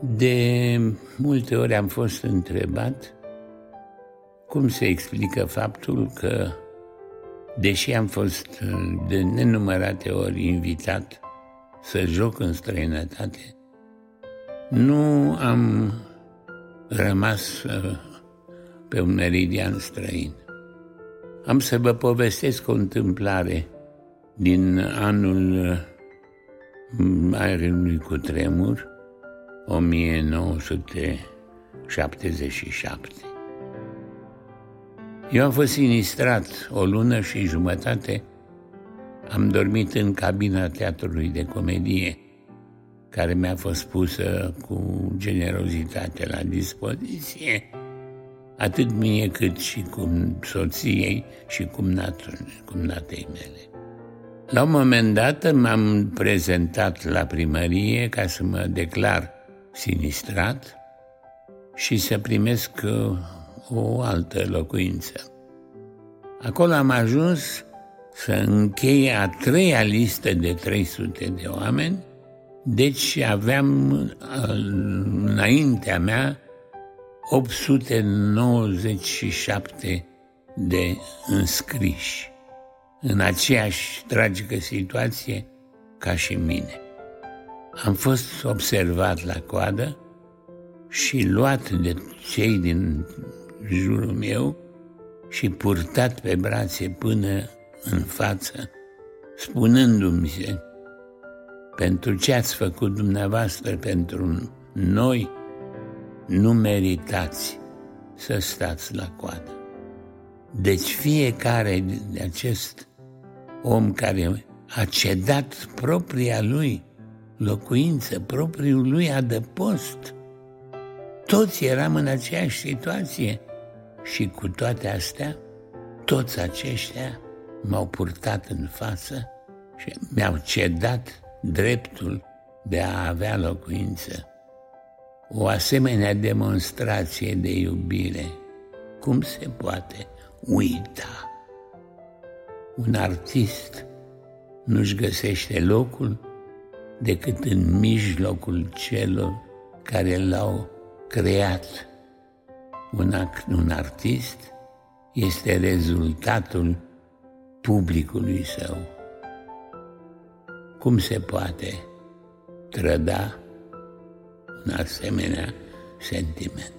De multe ori am fost întrebat cum se explică faptul că, deși am fost de nenumărate ori invitat să joc în străinătate, nu am rămas uh, pe un meridian străin. Am să vă povestesc o întâmplare din anul Marelui cu tremur, 1977. Eu am fost sinistrat o lună și jumătate. Am dormit în cabina teatrului de comedie, care mi-a fost pusă cu generozitate la dispoziție, atât mie cât și cum soției și cum, nat- cum natei mele. La un moment dat m-am prezentat la primărie ca să mă declar sinistrat și să primesc uh, o altă locuință. Acolo am ajuns să încheie a treia listă de 300 de oameni, deci aveam uh, înaintea mea 897 de înscriși în aceeași tragică situație ca și mine. Am fost observat la coadă și luat de cei din jurul meu și purtat pe brațe până în față, spunându-mi se, pentru ce ați făcut dumneavoastră pentru noi, nu meritați să stați la coadă. Deci fiecare de acest om care a cedat propria lui locuință, propriul lui adăpost. Toți eram în aceeași situație și cu toate astea, toți aceștia m-au purtat în față și mi-au cedat dreptul de a avea locuință. O asemenea demonstrație de iubire, cum se poate uita? un artist nu-și găsește locul decât în mijlocul celor care l-au creat. Un, un artist este rezultatul publicului său. Cum se poate trăda un asemenea sentiment?